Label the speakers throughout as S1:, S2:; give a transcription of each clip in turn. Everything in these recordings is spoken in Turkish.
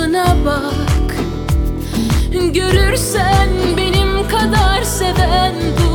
S1: altına bak. Görürsen benim kadar seven dur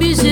S1: Music.